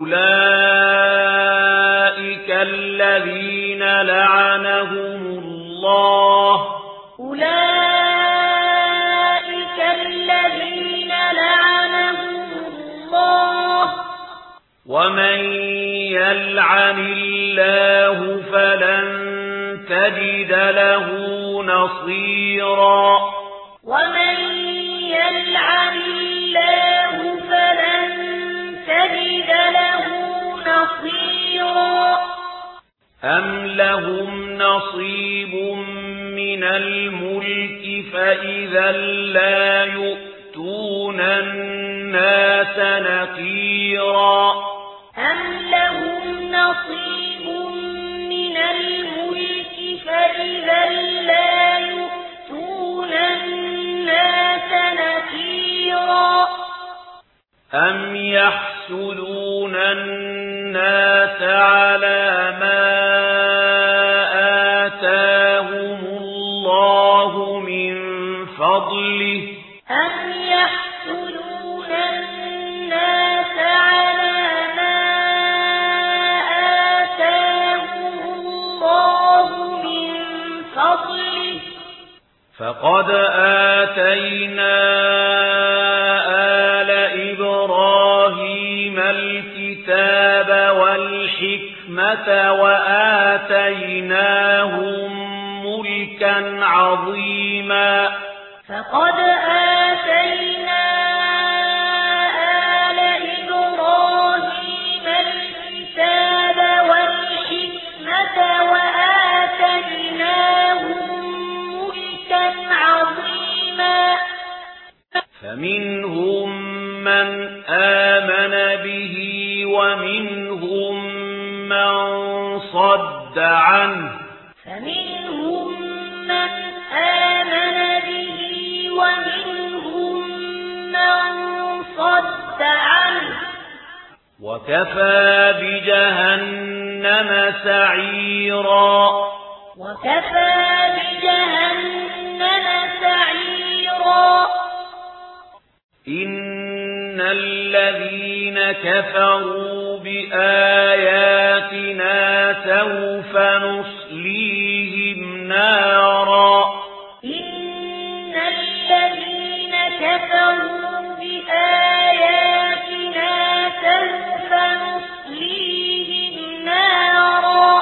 أولئك الذين لعنهم الله أولئك الذين لعنهم الله ومن يلعن الله فلن تجد له نصيرا ومن يلعن الله فلن تجد له أم لهم نصيب من الملك فإذا لا يؤتون الناس نقيرا. أم لهم نصيب من الملك فإذا لا يؤتون الناس نقيرا. أم يحسدون الناس على الكتاب والحكمة وآتيناهم ملكا عظيما. فقد آتيناهم ومنهم من صد عنه فمنهم من آمن به ومنهم من صد عنه وكفى بجهنم سعيرا وكفى بجهنم سعيرا إن الذين كفروا بآياتنا سوف نصليهم نارا. إن الذين كفروا بآياتنا سوف نصليهم نارا.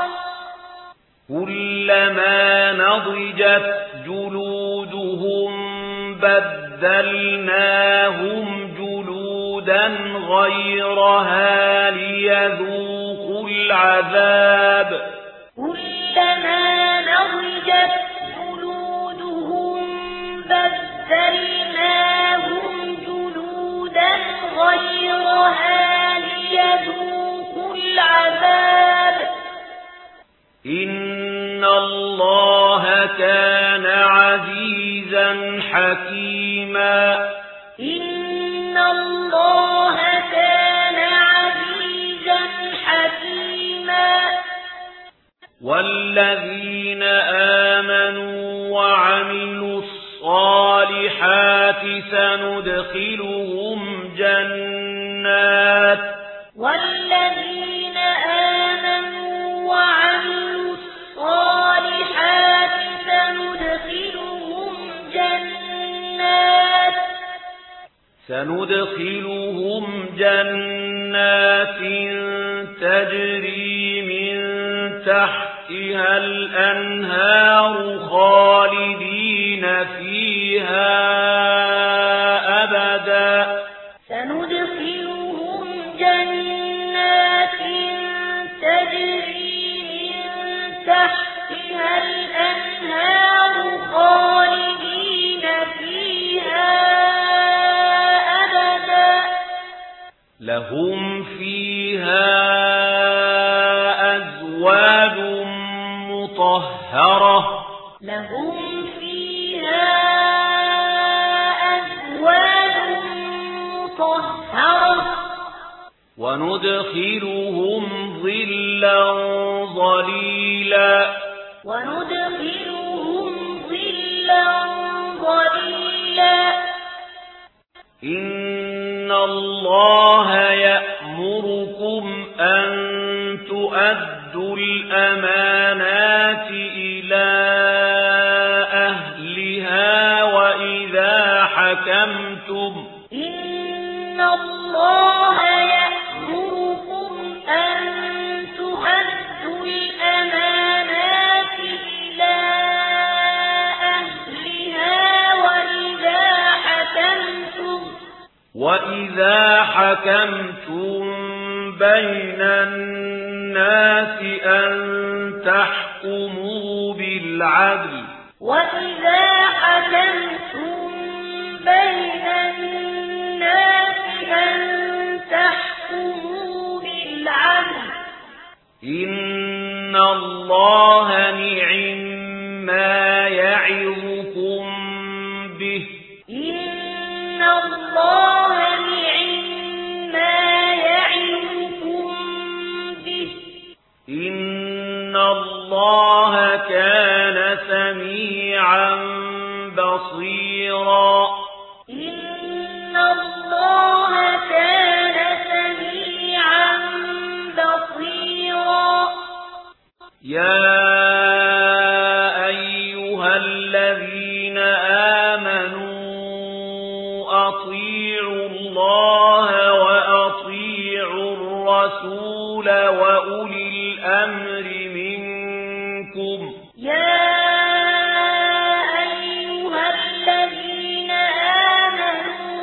كلما نضجت جلودهم بدلناهم غيرها ليذوقوا العذاب. كلما نرجت جلودهم بذلناهم جلودا غيرها ليذوقوا العذاب. إن الله كان عزيزا حكيما. الذين آمنوا وعملوا الصالحات سندخلهم جنات والذين آمنوا وعملوا الصالحات سندخلهم جنات سندخلهم جنات تحتها الأنهار خالدين فيها أبدا. سندخلهم جنات تجري من تحتها الأنهار خالدين فيها أبدا. لهم فيها أزواج مطهرة لهم فيها أزواج مطهرة. وندخلهم ظلا ظليلا. وندخلهم ظلا ظليلا. إن الله يأمركم أن تؤدوا الأمان وَإِذَا حَكَمْتُمْ بَيْنَ النَّاسِ أَن تَحْكُمُوا بِالْعَدْلِ وَإِذَا حَكَمْتُمْ بَيْنَ النَّاسِ أَن تَحْكُمُوا بِالْعَدْلِ إِنَّ اللَّهَ الله وأطيعوا الرسول وأولي الأمر منكم. يا أيها الذين آمنوا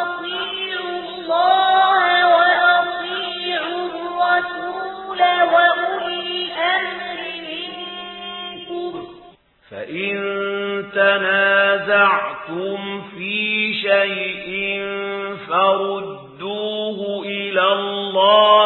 أطيعوا الله وأطيعوا الرسول وأولي الأمر منكم. فإن تنازعوا فردوه إلى الله